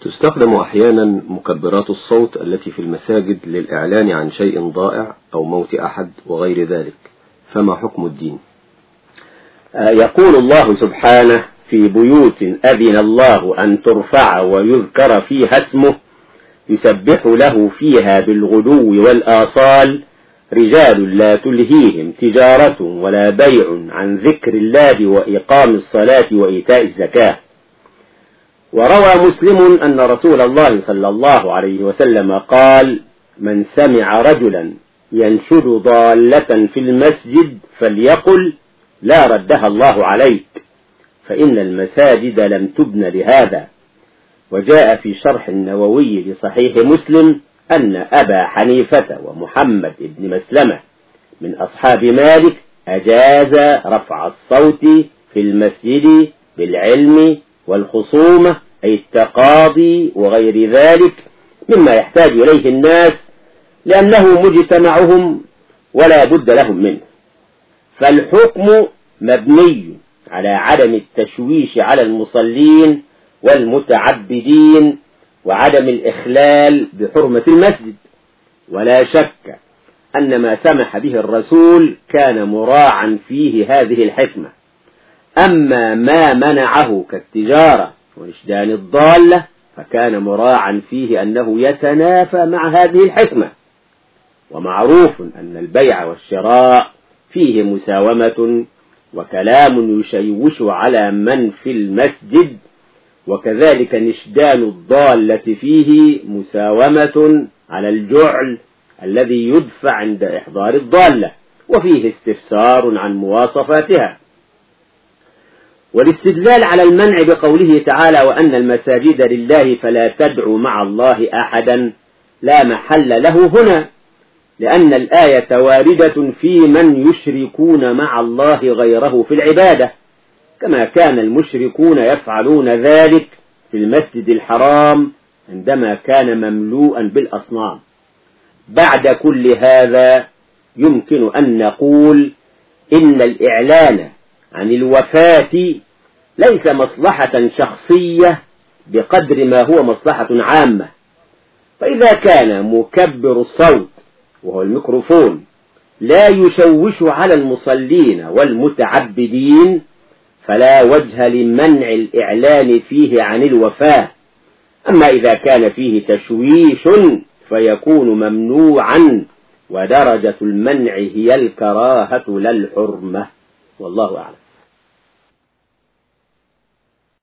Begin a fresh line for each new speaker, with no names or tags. تستخدم أحيانا مكبرات الصوت التي في المساجد للإعلان عن شيء ضائع أو موت أحد وغير ذلك فما حكم الدين آه، يقول الله سبحانه في بيوت أذن الله أن ترفع ويذكر فيها اسمه يسبح له فيها بالغدو والآصال رجال لا تلهيهم تجارة ولا بيع عن ذكر الله وإقام الصلاة وإيتاء الزكاة وروى مسلم أن رسول الله صلى الله عليه وسلم قال من سمع رجلا ينشد ضالة في المسجد فليقل لا ردها الله عليك فإن المساجد لم تبن لهذا وجاء في شرح النووي لصحيح مسلم أن أبا حنيفة ومحمد بن مسلمة من أصحاب مالك أجاز رفع الصوت في المسجد بالعلم والخصومة أي التقاضي وغير ذلك مما يحتاج إليه الناس لأنه مجتمعهم ولا بد لهم منه فالحكم مبني على عدم التشويش على المصلين والمتعبدين وعدم الإخلال بحرمة المسجد ولا شك أن ما سمح به الرسول كان مراعا فيه هذه الحكمة أما ما منعه كالتجارة وإشدال الضالة فكان مراعا فيه أنه يتنافى مع هذه الحكمة ومعروف أن البيع والشراء فيه مساومة وكلام يشوش على من في المسجد وكذلك نشدان الضالة فيه مساومة على الجعل الذي يدفع عند إحضار الضالة وفيه استفسار عن مواصفاتها والاستدلال على المنع بقوله تعالى وأن المساجد لله فلا تدعوا مع الله أحدا لا محل له هنا لأن الآية واردة في من يشركون مع الله غيره في العبادة كما كان المشركون يفعلون ذلك في المسجد الحرام عندما كان مملوءا بالأصنام بعد كل هذا يمكن أن نقول إن الإعلان عن الوفاة ليس مصلحة شخصية بقدر ما هو مصلحة عامة فإذا كان مكبر الصوت وهو الميكروفون لا يشوش على المصلين والمتعبدين فلا وجه لمنع الإعلان فيه عن الوفاة أما إذا كان فيه تشويش فيكون ممنوعا ودرجة المنع هي الكراهة لا الحرمة والله أعلم